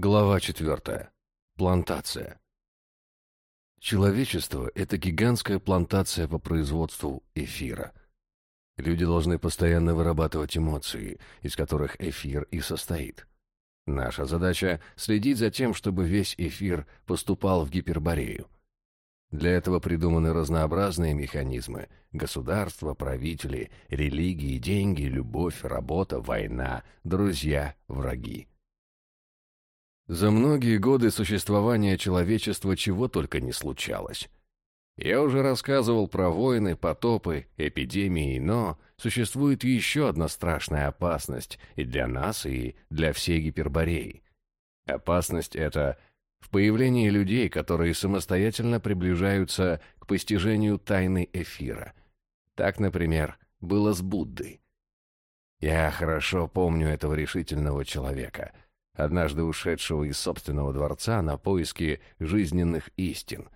Глава четвертая. Плантация. Человечество – это гигантская плантация по производству эфира. Люди должны постоянно вырабатывать эмоции, из которых эфир и состоит. Наша задача – следить за тем, чтобы весь эфир поступал в гиперборею. Для этого придуманы разнообразные механизмы – государства, правители, религии, деньги, любовь, работа, война, друзья, враги. За многие годы существования человечества чего только не случалось. Я уже рассказывал про войны, потопы, эпидемии, но существует еще одна страшная опасность и для нас, и для всей Гипербореи. Опасность эта в появлении людей, которые самостоятельно приближаются к постижению тайны эфира. Так, например, было с Буддой. Я хорошо помню этого решительного человека — однажды ушедшего из собственного дворца на поиски жизненных истин.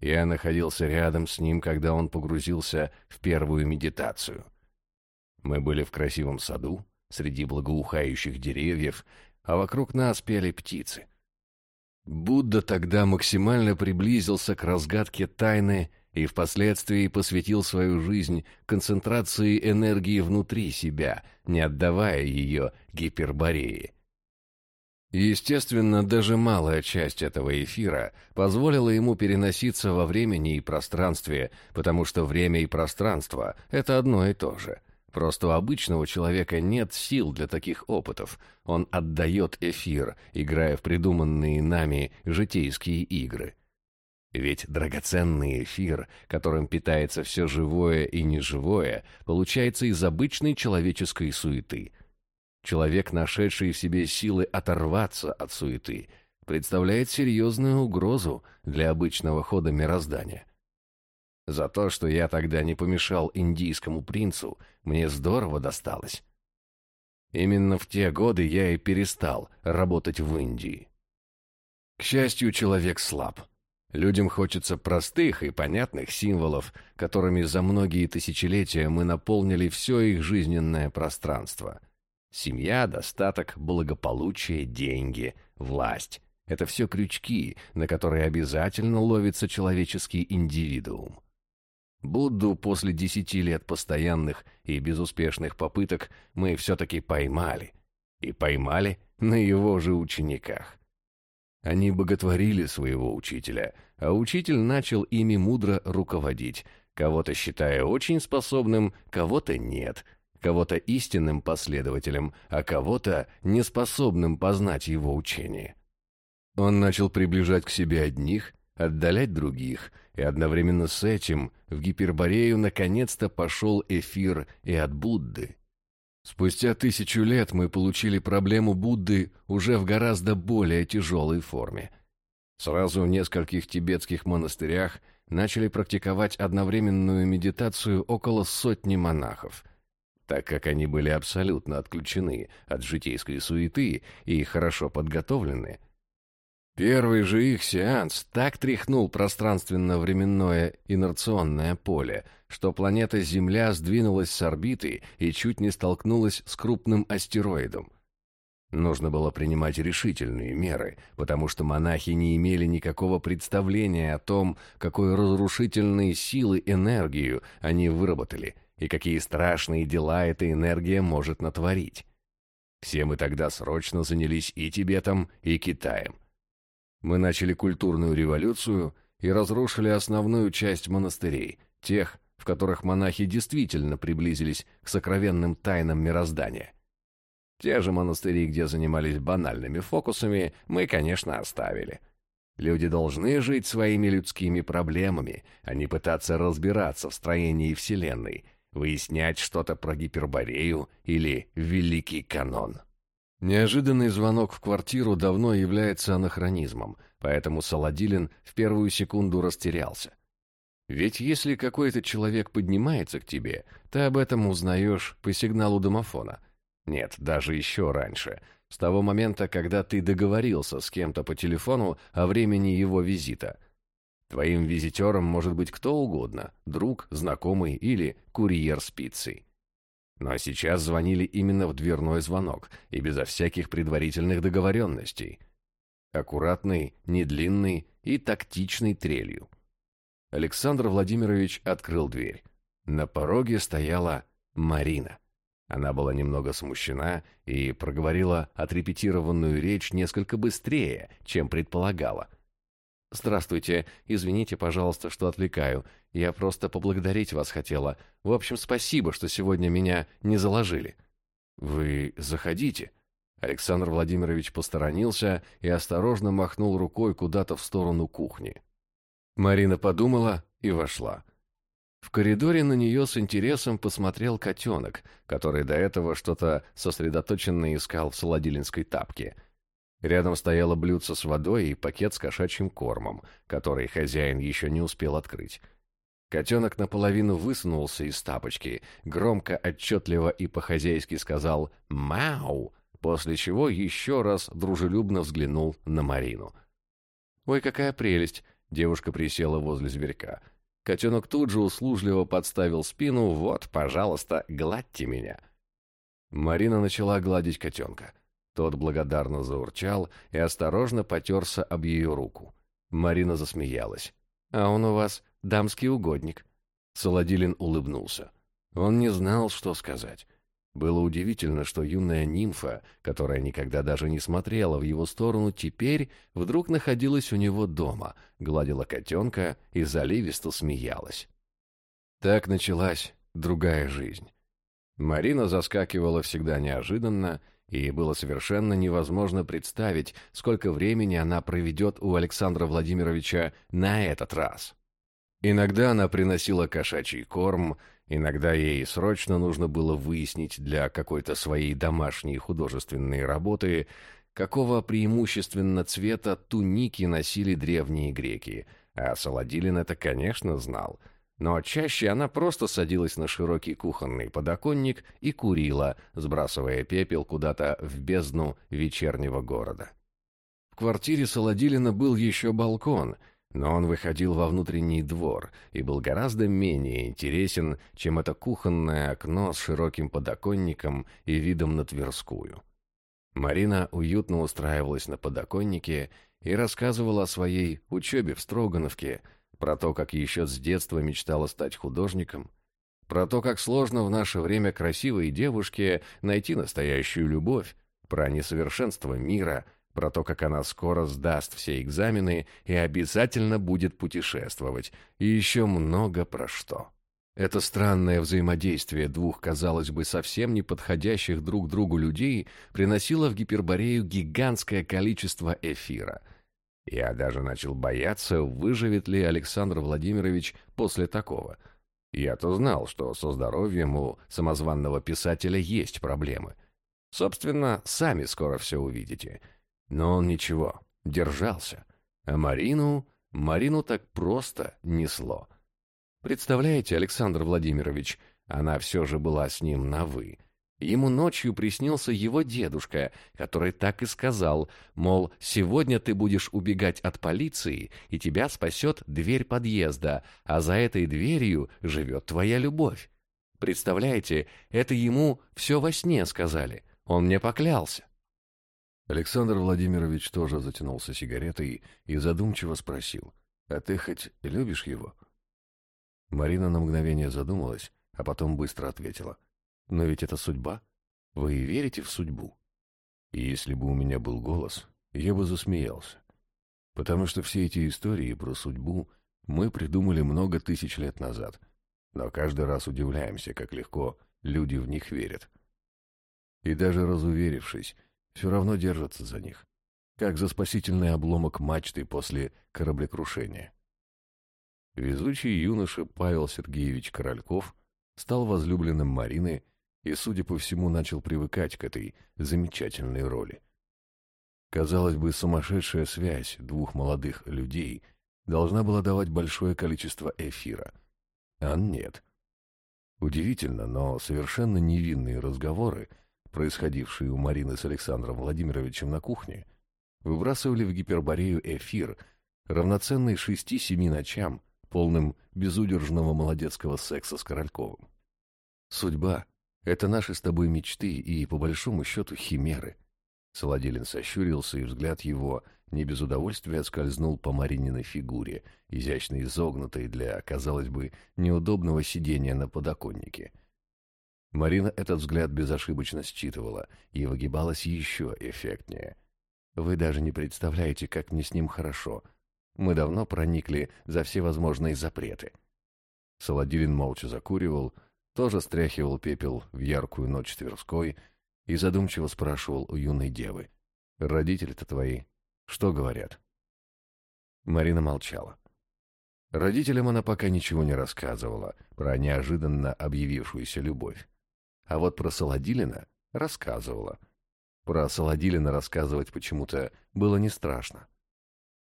Я находился рядом с ним, когда он погрузился в первую медитацию. Мы были в красивом саду, среди благоухающих деревьев, а вокруг нас пели птицы. Будда тогда максимально приблизился к разгадке тайны и впоследствии посвятил свою жизнь концентрации энергии внутри себя, не отдавая ее гипербореи. Естественно, даже малая часть этого эфира позволила ему переноситься во времени и пространстве, потому что время и пространство — это одно и то же. Просто у обычного человека нет сил для таких опытов. Он отдает эфир, играя в придуманные нами житейские игры. Ведь драгоценный эфир, которым питается все живое и неживое, получается из обычной человеческой суеты — Человек, нашедший в себе силы оторваться от суеты, представляет серьезную угрозу для обычного хода мироздания. За то, что я тогда не помешал индийскому принцу, мне здорово досталось. Именно в те годы я и перестал работать в Индии. К счастью, человек слаб. Людям хочется простых и понятных символов, которыми за многие тысячелетия мы наполнили все их жизненное пространство — Семья, достаток, благополучие, деньги, власть — это все крючки, на которые обязательно ловится человеческий индивидуум. Будду после десяти лет постоянных и безуспешных попыток мы все-таки поймали. И поймали на его же учениках. Они боготворили своего учителя, а учитель начал ими мудро руководить, кого-то считая очень способным, кого-то нет — кого-то истинным последователем, а кого-то неспособным познать его учение. Он начал приближать к себе одних, отдалять других, и одновременно с этим в Гиперборею наконец-то пошел эфир и от Будды. Спустя тысячу лет мы получили проблему Будды уже в гораздо более тяжелой форме. Сразу в нескольких тибетских монастырях начали практиковать одновременную медитацию около сотни монахов – так как они были абсолютно отключены от житейской суеты и хорошо подготовлены. Первый же их сеанс так тряхнул пространственно-временное инерционное поле, что планета Земля сдвинулась с орбиты и чуть не столкнулась с крупным астероидом. Нужно было принимать решительные меры, потому что монахи не имели никакого представления о том, какой разрушительной силы энергию они выработали – и какие страшные дела эта энергия может натворить. Все мы тогда срочно занялись и Тибетом, и Китаем. Мы начали культурную революцию и разрушили основную часть монастырей, тех, в которых монахи действительно приблизились к сокровенным тайнам мироздания. Те же монастыри, где занимались банальными фокусами, мы, конечно, оставили. Люди должны жить своими людскими проблемами, а не пытаться разбираться в строении Вселенной, выяснять что-то про Гиперборею или Великий Канон. Неожиданный звонок в квартиру давно является анахронизмом, поэтому Саладилин в первую секунду растерялся. Ведь если какой-то человек поднимается к тебе, ты об этом узнаешь по сигналу домофона. Нет, даже еще раньше, с того момента, когда ты договорился с кем-то по телефону о времени его визита – Твоим визитером может быть кто угодно, друг, знакомый или курьер с пиццей. Но сейчас звонили именно в дверной звонок и безо всяких предварительных договоренностей. аккуратной, недлинной и тактичной трелью. Александр Владимирович открыл дверь. На пороге стояла Марина. Она была немного смущена и проговорила отрепетированную речь несколько быстрее, чем предполагала. «Здравствуйте. Извините, пожалуйста, что отвлекаю. Я просто поблагодарить вас хотела. В общем, спасибо, что сегодня меня не заложили». «Вы заходите». Александр Владимирович посторонился и осторожно махнул рукой куда-то в сторону кухни. Марина подумала и вошла. В коридоре на нее с интересом посмотрел котенок, который до этого что-то сосредоточенно искал в солодилинской тапке. Рядом стояло блюдце с водой и пакет с кошачьим кормом, который хозяин еще не успел открыть. Котенок наполовину высунулся из тапочки, громко, отчетливо и по-хозяйски сказал «Мау!», после чего еще раз дружелюбно взглянул на Марину. «Ой, какая прелесть!» — девушка присела возле зверька — Котенок тут же услужливо подставил спину. «Вот, пожалуйста, гладьте меня». Марина начала гладить котенка. Тот благодарно заурчал и осторожно потерся об ее руку. Марина засмеялась. «А он у вас дамский угодник». Солодилин улыбнулся. Он не знал, что сказать. Было удивительно, что юная нимфа, которая никогда даже не смотрела в его сторону, теперь вдруг находилась у него дома, гладила котенка и заливисто смеялась. Так началась другая жизнь. Марина заскакивала всегда неожиданно, и было совершенно невозможно представить, сколько времени она проведет у Александра Владимировича на этот раз. Иногда она приносила кошачий корм, Иногда ей срочно нужно было выяснить для какой-то своей домашней художественной работы, какого преимущественно цвета туники носили древние греки, а Саладилин это, конечно, знал. Но чаще она просто садилась на широкий кухонный подоконник и курила, сбрасывая пепел куда-то в бездну вечернего города. В квартире Саладилина был еще балкон — но он выходил во внутренний двор и был гораздо менее интересен, чем это кухонное окно с широким подоконником и видом на Тверскую. Марина уютно устраивалась на подоконнике и рассказывала о своей учебе в Строгановке, про то, как еще с детства мечтала стать художником, про то, как сложно в наше время красивой девушке найти настоящую любовь, про несовершенство мира, про то, как она скоро сдаст все экзамены и обязательно будет путешествовать, и еще много про что. Это странное взаимодействие двух, казалось бы, совсем не подходящих друг другу людей приносило в Гиперборею гигантское количество эфира. Я даже начал бояться, выживет ли Александр Владимирович после такого. Я-то знал, что со здоровьем у самозванного писателя есть проблемы. Собственно, сами скоро все увидите — но он ничего, держался. А Марину... Марину так просто несло. Представляете, Александр Владимирович, она все же была с ним на «вы». Ему ночью приснился его дедушка, который так и сказал, мол, сегодня ты будешь убегать от полиции, и тебя спасет дверь подъезда, а за этой дверью живет твоя любовь. Представляете, это ему все во сне сказали. Он мне поклялся. Александр Владимирович тоже затянулся сигаретой и задумчиво спросил, «А ты хоть любишь его?» Марина на мгновение задумалась, а потом быстро ответила, «Но ведь это судьба. Вы верите в судьбу?» И если бы у меня был голос, я бы засмеялся. Потому что все эти истории про судьбу мы придумали много тысяч лет назад, но каждый раз удивляемся, как легко люди в них верят. И даже разуверившись, все равно держатся за них, как за спасительный обломок мачты после кораблекрушения. Везучий юноша Павел Сергеевич Корольков стал возлюбленным Марины и, судя по всему, начал привыкать к этой замечательной роли. Казалось бы, сумасшедшая связь двух молодых людей должна была давать большое количество эфира. А нет. Удивительно, но совершенно невинные разговоры — происходившие у Марины с Александром Владимировичем на кухне, выбрасывали в гиперборею эфир, равноценный шести-семи ночам, полным безудержного молодецкого секса с Корольковым. Судьба — это наши с тобой мечты и, по большому счету, химеры. Солодилин сощурился, и взгляд его не без удовольствия скользнул по Марининой фигуре, изящно изогнутой для, казалось бы, неудобного сидения на подоконнике. Марина этот взгляд безошибочно считывала и выгибалась еще эффектнее. «Вы даже не представляете, как мне с ним хорошо. Мы давно проникли за все возможные запреты». Солодилин молча закуривал, тоже стряхивал пепел в яркую ночь Тверской и задумчиво спрашивал у юной девы. «Родители-то твои что говорят?» Марина молчала. Родителям она пока ничего не рассказывала про неожиданно объявившуюся любовь. А вот про Солодилина рассказывала. Про Солодилина рассказывать почему-то было не страшно.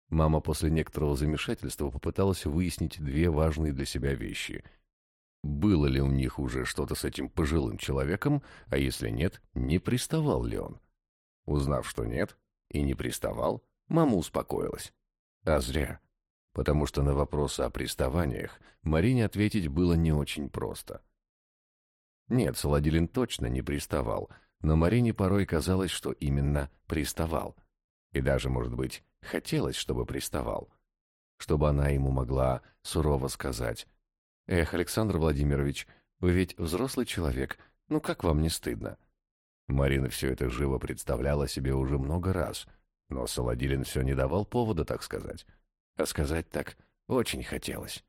Мама после некоторого замешательства попыталась выяснить две важные для себя вещи. Было ли у них уже что-то с этим пожилым человеком, а если нет, не приставал ли он? Узнав, что нет, и не приставал, мама успокоилась. А зря. Потому что на вопросы о приставаниях Марине ответить было не очень просто. Нет, Солодилин точно не приставал, но Марине порой казалось, что именно приставал. И даже, может быть, хотелось, чтобы приставал. Чтобы она ему могла сурово сказать. «Эх, Александр Владимирович, вы ведь взрослый человек, ну как вам не стыдно?» Марина все это живо представляла себе уже много раз, но Солодилин все не давал повода, так сказать. А сказать так очень хотелось.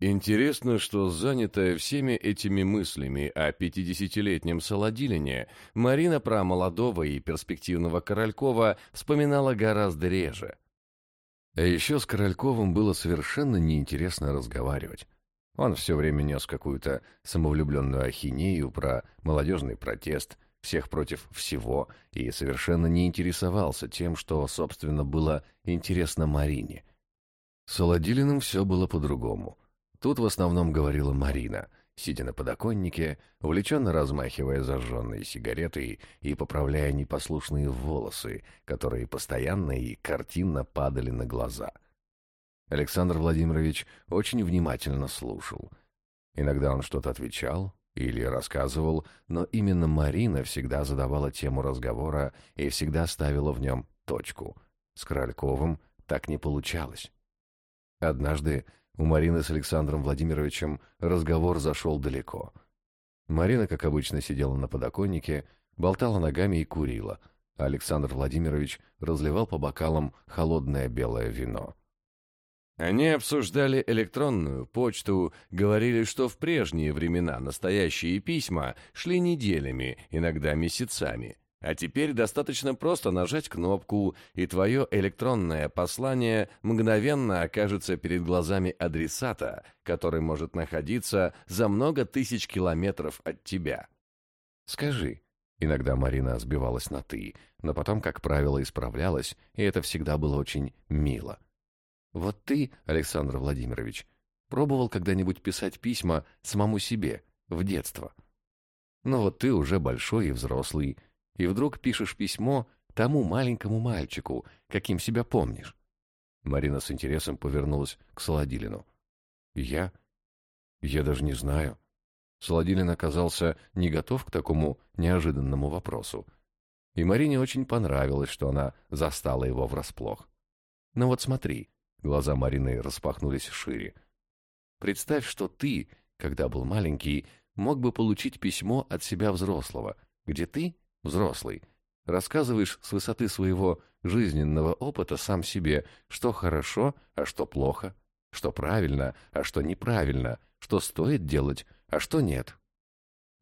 Интересно, что занятая всеми этими мыслями о пятидесятилетнем Солодилине, Марина про молодого и перспективного Королькова вспоминала гораздо реже. А еще с Корольковым было совершенно неинтересно разговаривать. Он все время нес какую-то самовлюбленную ахинею про молодежный протест, всех против всего, и совершенно не интересовался тем, что, собственно, было интересно Марине. С Солодилиным все было по-другому — Тут в основном говорила Марина, сидя на подоконнике, увлеченно размахивая зажженной сигаретой и поправляя непослушные волосы, которые постоянно и картинно падали на глаза. Александр Владимирович очень внимательно слушал. Иногда он что-то отвечал или рассказывал, но именно Марина всегда задавала тему разговора и всегда ставила в нем точку. С Корольковым так не получалось. Однажды у Марины с Александром Владимировичем разговор зашел далеко. Марина, как обычно, сидела на подоконнике, болтала ногами и курила, а Александр Владимирович разливал по бокалам холодное белое вино. Они обсуждали электронную почту, говорили, что в прежние времена настоящие письма шли неделями, иногда месяцами – а теперь достаточно просто нажать кнопку, и твое электронное послание мгновенно окажется перед глазами адресата, который может находиться за много тысяч километров от тебя. Скажи. Иногда Марина сбивалась на «ты», но потом, как правило, исправлялась, и это всегда было очень мило. Вот ты, Александр Владимирович, пробовал когда-нибудь писать письма самому себе, в детство? Ну вот ты уже большой и взрослый, и вдруг пишешь письмо тому маленькому мальчику, каким себя помнишь. Марина с интересом повернулась к Солодилину. «Я? Я даже не знаю». Солодилин оказался не готов к такому неожиданному вопросу. И Марине очень понравилось, что она застала его врасплох. «Ну вот смотри», — глаза Марины распахнулись шире. «Представь, что ты, когда был маленький, мог бы получить письмо от себя взрослого, где ты взрослый, рассказываешь с высоты своего жизненного опыта сам себе, что хорошо, а что плохо, что правильно, а что неправильно, что стоит делать, а что нет.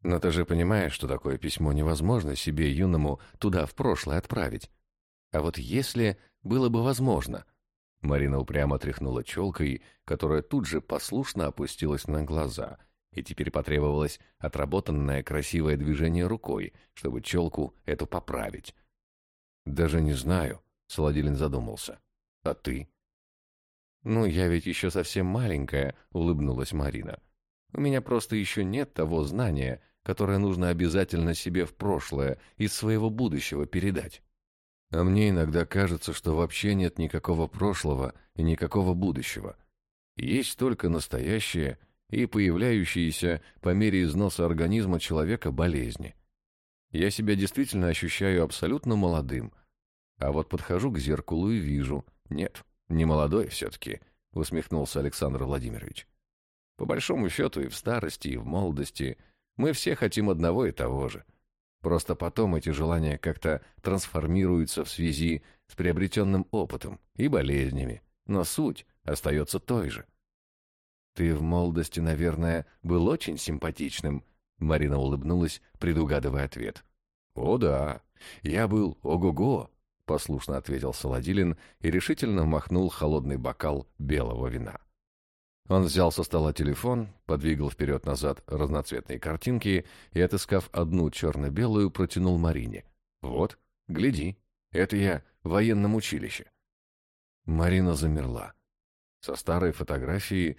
Но ты же понимаешь, что такое письмо невозможно себе юному туда в прошлое отправить. А вот если было бы возможно... Марина упрямо тряхнула челкой, которая тут же послушно опустилась на глаза — и теперь потребовалось отработанное красивое движение рукой, чтобы челку эту поправить. «Даже не знаю», — Солодилин задумался. «А ты?» «Ну, я ведь еще совсем маленькая», — улыбнулась Марина. «У меня просто еще нет того знания, которое нужно обязательно себе в прошлое из своего будущего передать. А мне иногда кажется, что вообще нет никакого прошлого и никакого будущего. Есть только настоящее — и появляющиеся по мере износа организма человека болезни. Я себя действительно ощущаю абсолютно молодым. А вот подхожу к зеркалу и вижу. Нет, не молодой все-таки, усмехнулся Александр Владимирович. По большому счету и в старости, и в молодости мы все хотим одного и того же. Просто потом эти желания как-то трансформируются в связи с приобретенным опытом и болезнями, но суть остается той же. «Ты в молодости, наверное, был очень симпатичным», — Марина улыбнулась, предугадывая ответ. «О да, я был ого-го», — послушно ответил Солодилин и решительно махнул холодный бокал белого вина. Он взял со стола телефон, подвигал вперед-назад разноцветные картинки и, отыскав одну черно-белую, протянул Марине. «Вот, гляди, это я в военном училище». Марина замерла. Со старой фотографии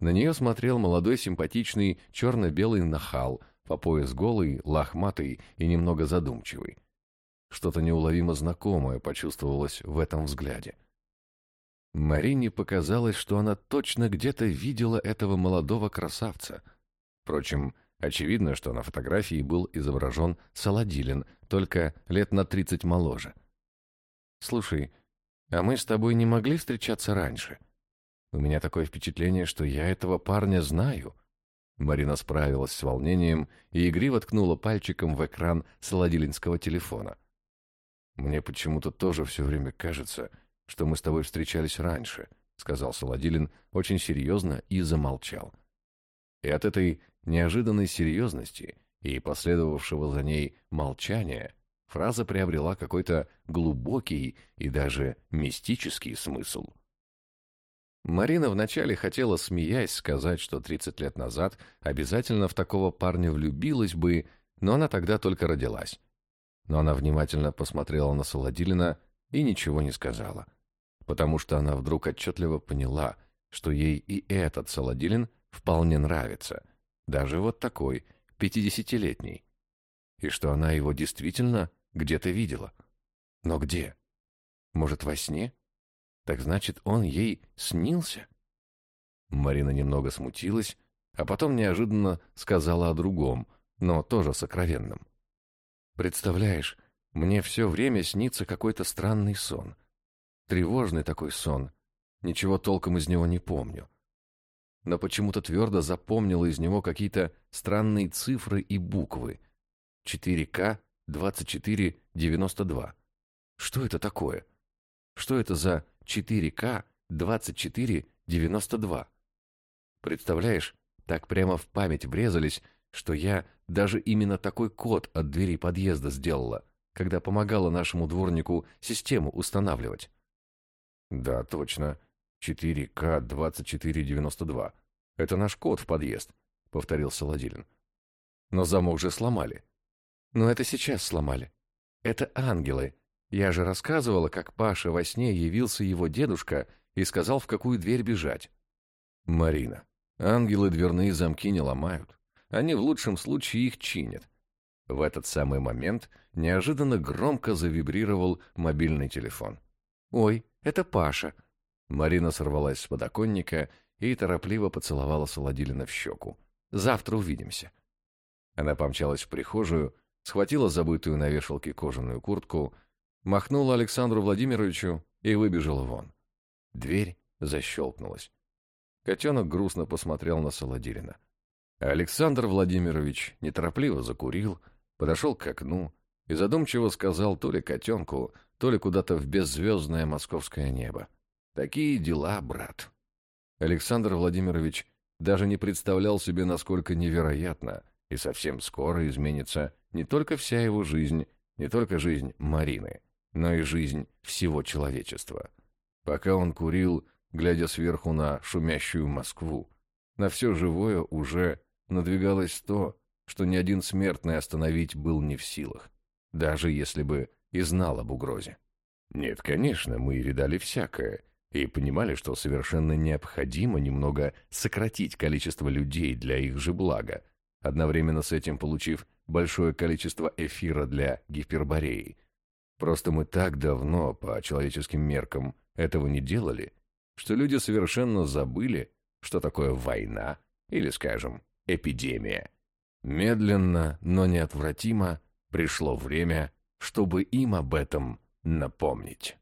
на нее смотрел молодой симпатичный черно-белый нахал, по пояс голый, лохматый и немного задумчивый. Что-то неуловимо знакомое почувствовалось в этом взгляде. Марине показалось, что она точно где-то видела этого молодого красавца. Впрочем, очевидно, что на фотографии был изображен Саладилин, только лет на тридцать моложе. «Слушай, а мы с тобой не могли встречаться раньше? У меня такое впечатление, что я этого парня знаю». Марина справилась с волнением и игриво ткнула пальчиком в экран Саладилинского телефона. «Мне почему-то тоже все время кажется, что мы с тобой встречались раньше», — сказал Солодилин очень серьезно и замолчал. И от этой неожиданной серьезности и последовавшего за ней молчания фраза приобрела какой-то глубокий и даже мистический смысл. Марина вначале хотела, смеясь, сказать, что 30 лет назад обязательно в такого парня влюбилась бы, но она тогда только родилась. Но она внимательно посмотрела на Солодилина и ничего не сказала потому что она вдруг отчетливо поняла, что ей и этот Солодилин вполне нравится, даже вот такой, пятидесятилетний, и что она его действительно где-то видела. Но где? Может, во сне? Так значит, он ей снился? Марина немного смутилась, а потом неожиданно сказала о другом, но тоже сокровенном. «Представляешь, мне все время снится какой-то странный сон. Тревожный такой сон. Ничего толком из него не помню. Но почему-то твердо запомнила из него какие-то странные цифры и буквы. 4К 2492. Что это такое? Что это за 4К 2492? Представляешь, так прямо в память врезались, что я даже именно такой код от двери подъезда сделала, когда помогала нашему дворнику систему устанавливать. Да, точно. 4К-2492. Это наш код в подъезд, повторил Солодилин. Но замок же сломали. Но это сейчас сломали. Это ангелы. Я же рассказывала, как Паша во сне явился его дедушка и сказал, в какую дверь бежать. Марина, ангелы дверные замки не ломают. Они в лучшем случае их чинят. В этот самый момент неожиданно громко завибрировал мобильный телефон. «Ой, это Паша». Марина сорвалась с подоконника и торопливо поцеловала Солодилина в щеку. «Завтра увидимся». Она помчалась в прихожую, схватила забытую на вешалке кожаную куртку, махнула Александру Владимировичу и выбежала вон. Дверь защелкнулась. Котенок грустно посмотрел на Солодилина. Александр Владимирович неторопливо закурил, подошел к окну и задумчиво сказал то ли котенку, то ли куда-то в беззвездное московское небо. Такие дела, брат. Александр Владимирович даже не представлял себе, насколько невероятно и совсем скоро изменится не только вся его жизнь, не только жизнь Марины, но и жизнь всего человечества. Пока он курил, глядя сверху на шумящую Москву, на все живое уже надвигалось то, что ни один смертный остановить был не в силах даже если бы и знал об угрозе. Нет, конечно, мы видали всякое и понимали, что совершенно необходимо немного сократить количество людей для их же блага, одновременно с этим получив большое количество эфира для гипербореи. Просто мы так давно, по человеческим меркам, этого не делали, что люди совершенно забыли, что такое война или, скажем, эпидемия. Медленно, но неотвратимо Пришло время, чтобы им об этом напомнить.